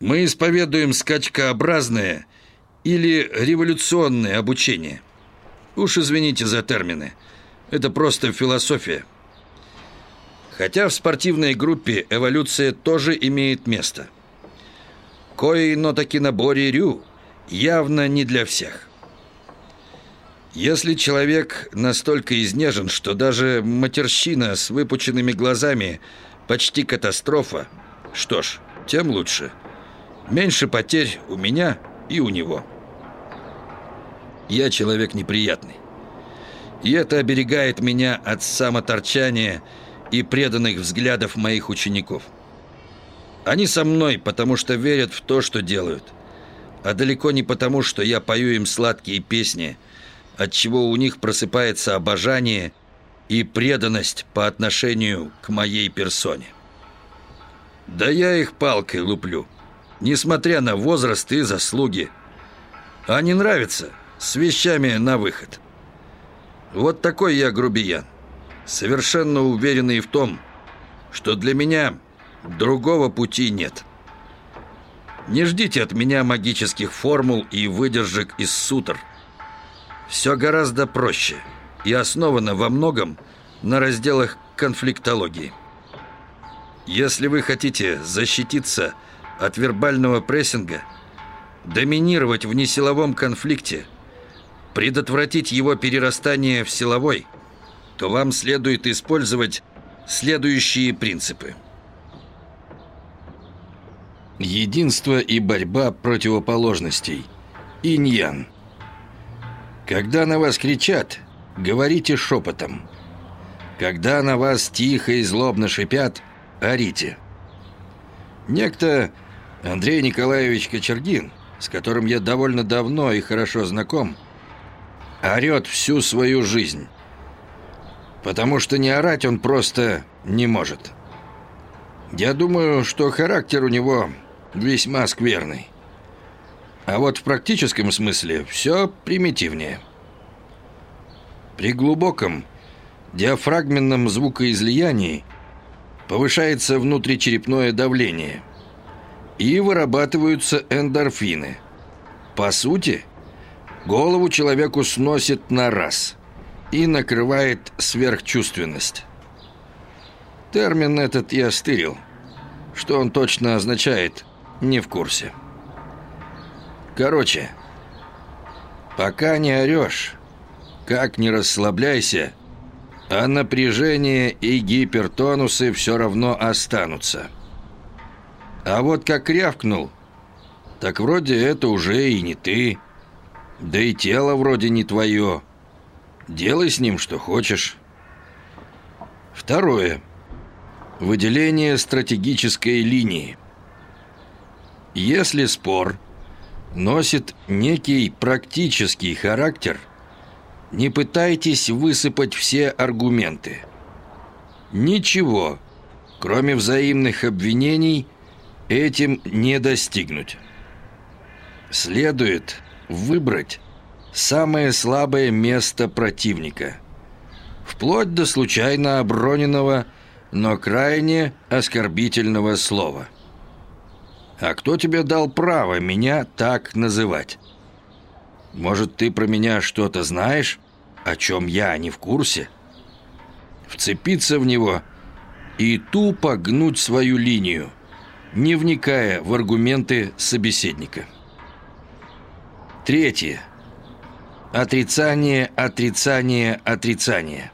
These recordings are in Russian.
Мы исповедуем скачкообразное или революционное обучение. Уж извините за термины. Это просто философия. Хотя в спортивной группе эволюция тоже имеет место. Кои, но таки наборе рю явно не для всех. Если человек настолько изнежен, что даже матерщина с выпученными глазами почти катастрофа, что ж, тем лучше. Меньше потерь у меня и у него. Я человек неприятный. И это оберегает меня от самоторчания и преданных взглядов моих учеников. Они со мной, потому что верят в то, что делают, а далеко не потому, что я пою им сладкие песни, от чего у них просыпается обожание и преданность по отношению к моей персоне. Да я их палкой луплю, несмотря на возраст и заслуги. А не нравится, с вещами на выход. Вот такой я грубиян, совершенно уверенный в том, что для меня другого пути нет. Не ждите от меня магических формул и выдержек из сутр. Все гораздо проще и основано во многом на разделах конфликтологии. Если вы хотите защититься от вербального прессинга, доминировать в несиловом конфликте – предотвратить его перерастание в силовой, то вам следует использовать следующие принципы. Единство и борьба противоположностей. Инь-ян. Когда на вас кричат, говорите шепотом. Когда на вас тихо и злобно шипят, орите. Некто Андрей Николаевич Кочергин, с которым я довольно давно и хорошо знаком, орет всю свою жизнь. Потому что не орать он просто не может. Я думаю, что характер у него весьма скверный. А вот в практическом смысле все примитивнее. При глубоком диафрагменном звукоизлиянии повышается внутричерепное давление и вырабатываются эндорфины. По сути – Голову человеку сносит на раз и накрывает сверхчувственность. Термин этот я стырил. Что он точно означает, не в курсе. Короче, пока не орешь, как не расслабляйся, а напряжение и гипертонусы все равно останутся. А вот как рявкнул, так вроде это уже и не ты, да и тело вроде не твое. Делай с ним, что хочешь. Второе. Выделение стратегической линии. Если спор носит некий практический характер, не пытайтесь высыпать все аргументы. Ничего, кроме взаимных обвинений, этим не достигнуть. Следует выбрать самое слабое место противника. Вплоть до случайно оброненного, но крайне оскорбительного слова. «А кто тебе дал право меня так называть? Может, ты про меня что-то знаешь, о чем я не в курсе?» Вцепиться в него и тупо гнуть свою линию, не вникая в аргументы собеседника. Третье. Отрицание, отрицание, отрицание.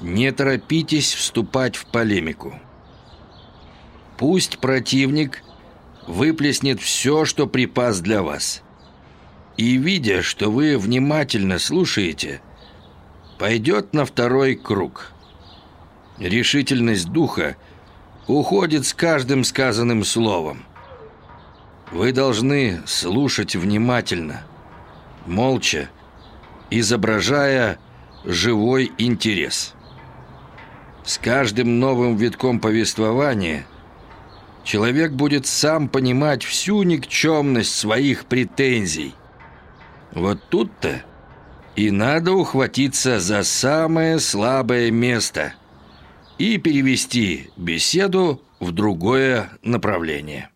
Не торопитесь вступать в полемику. Пусть противник выплеснет все, что припас для вас. И, видя, что вы внимательно слушаете, пойдет на второй круг. Решительность духа уходит с каждым сказанным словом. Вы должны слушать внимательно, молча, изображая живой интерес. С каждым новым витком повествования человек будет сам понимать всю никчемность своих претензий. Вот тут-то и надо ухватиться за самое слабое место и перевести беседу в другое направление.